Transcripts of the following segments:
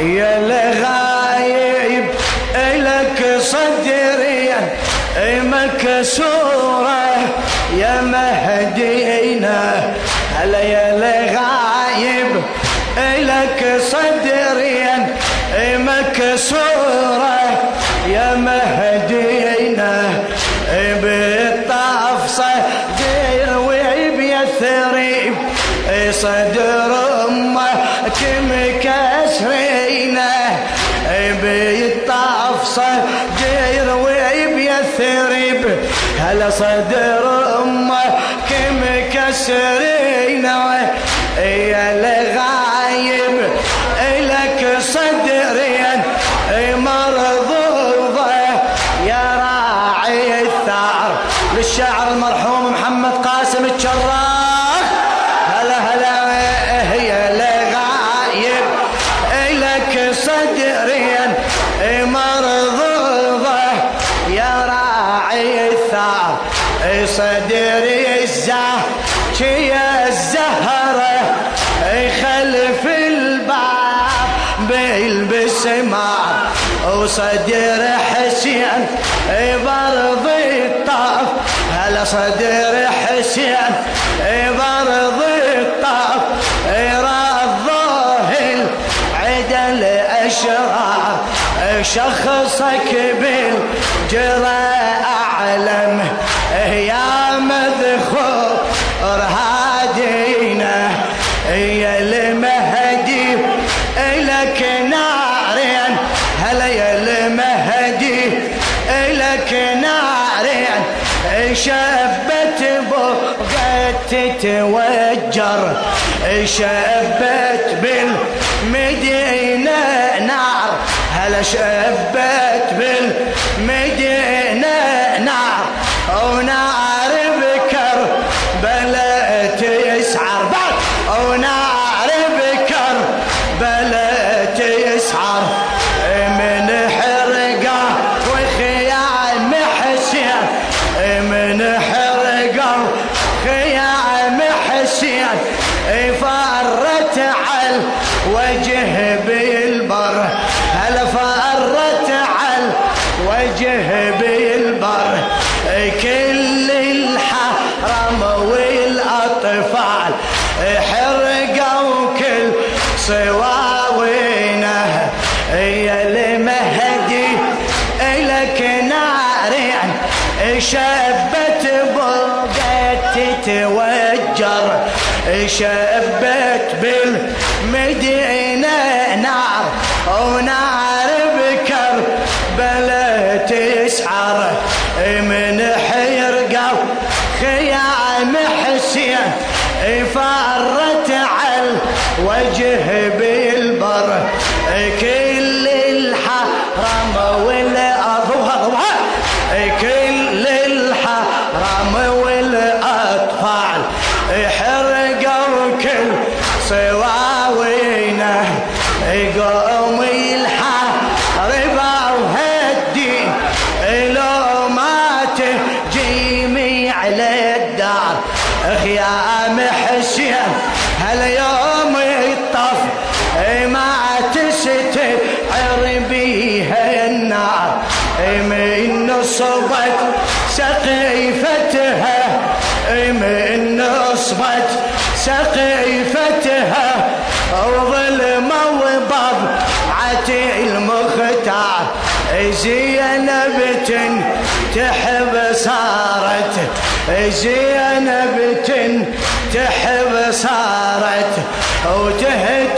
يا الغايب إلك صدري مكسورة يا مهدينا. هلا يا الغايب إلك صدري مكسورة هلا صدر أمك مكسرينه يا بالبسمار وصدر حسين برض الطاف هلا صدر حسين برض الطاف رضوه العدل أشرار شخصك بالجرى تتوجر. شبت بالمدينة نار. هلا شبت وجه بالبر كل الحرم والأطفال حرقوا كل صواوينه يا المهدي لك نارين شبت بوقت تتوجر شبت بالمدينة نار. سقيفتها. من نصبت سقيفتها. وظلمة وضبعة المختار زينب تحب صارت. زينب تحب صارت. وتهتف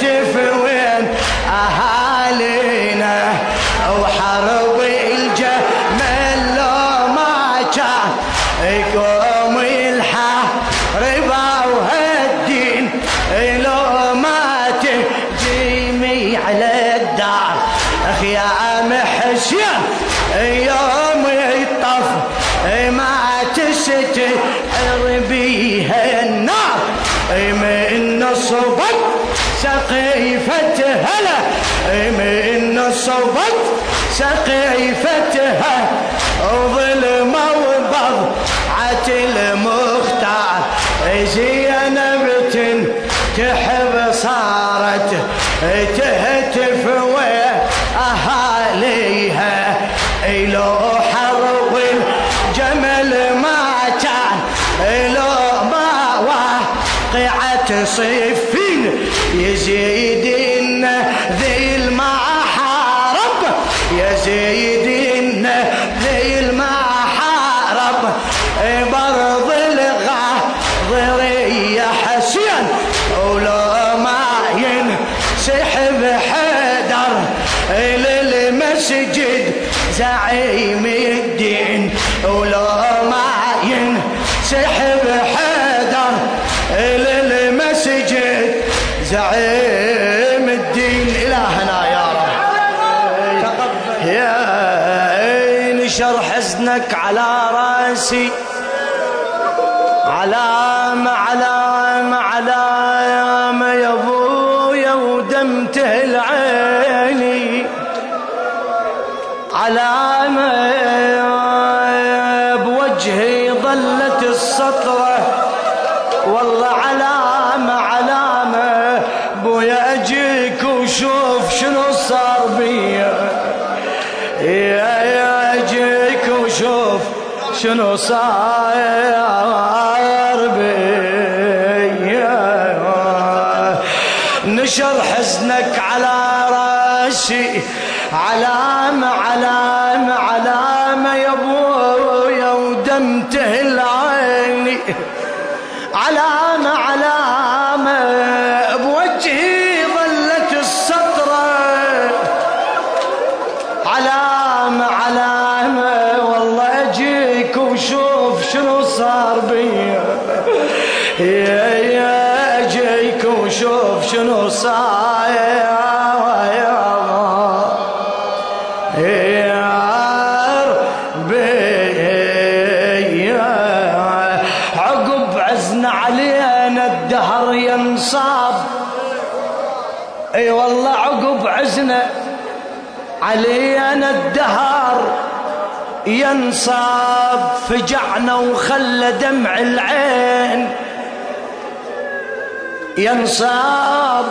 خيام حسين يوم يطف ما تستحر بيها النار. من صبت سقيفتها لا من صبت سقيفتها صفين يزيد ذي المحارب يزيد ذي المحارب. برض الغاضرية حسين ولو ما ينسحب حدر. للمسجد زعيم الدين ولو نشر حزنك على راسي. علامة علامة علامة يا أبويا ودمته العيني. علامة بوجهي ظلت السطرة. والله علامة علامة شنو صار بيا نشر حزنك على رأسي. علامة علامة علامة يا أبويا ودمته العيني علامة علامة بوجهي ظلت السطرة علامة علامة بيا يا يا أجيك وشوف شنو صار بيا عقب عزنا علينا الدهر ينصاب. اي والله عقب عزنا علينا الدهر. ينصاب فجعنا وخلى دمع العين. ينصاب.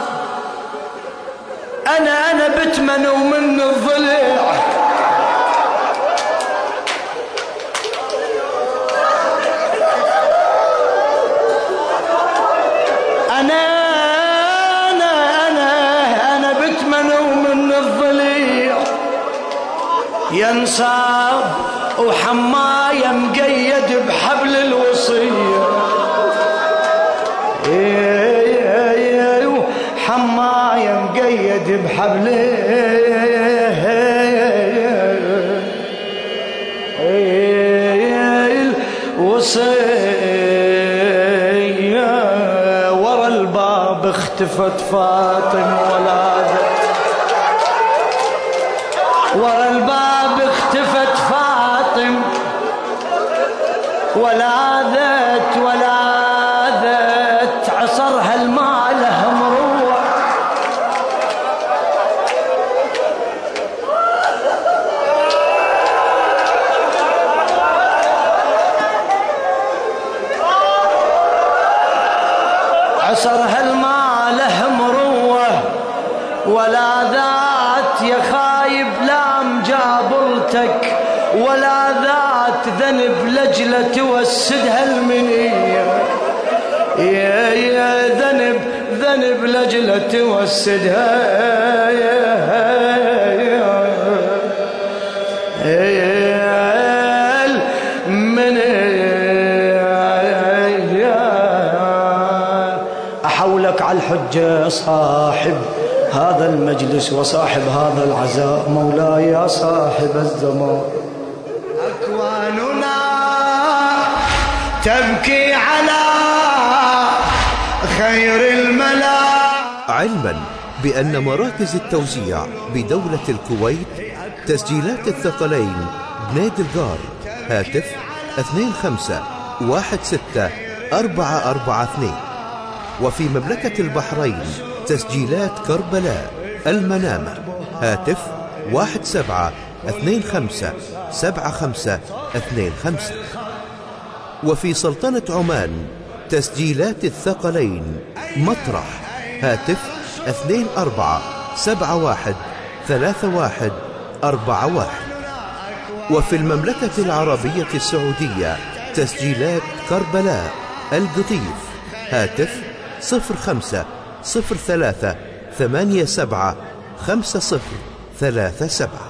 أنا أنا بتمن ومن الضلع ينصاب وحماية مقيد بحبل الوصية. حماية مقيد بحبل الوصية. ورا الباب اختفت فاطم ولادت. ورا الباب فاطم ولاذت ولاذت عصرها الماله مروع عصرها الماله مروه ولا ذات يا خايب لام جابلتك ولا ذات ذنب لجلة توسدها المنية يا يا ذنب ذنب لجلة توسدها أحولك على الحجة صاحب هذا المجلس وصاحب هذا العزاء. مولاي يا صاحب الزمان. تبكي على خير الملا. علما بأن مراكز التوزيع بدولة الكويت تسجيلات الثقلين بنادي الجار هاتف 2516 وفي مملكة البحرين تسجيلات كربلاء المنامة هاتف 1725 وفي سلطنة عمان تسجيلات الثقلين. مطرح. هاتف 2 4 7 1 3 1 4 1 وفي المملكة العربية السعودية تسجيلات كربلاء القطيف. هاتف 05 03 87 50 37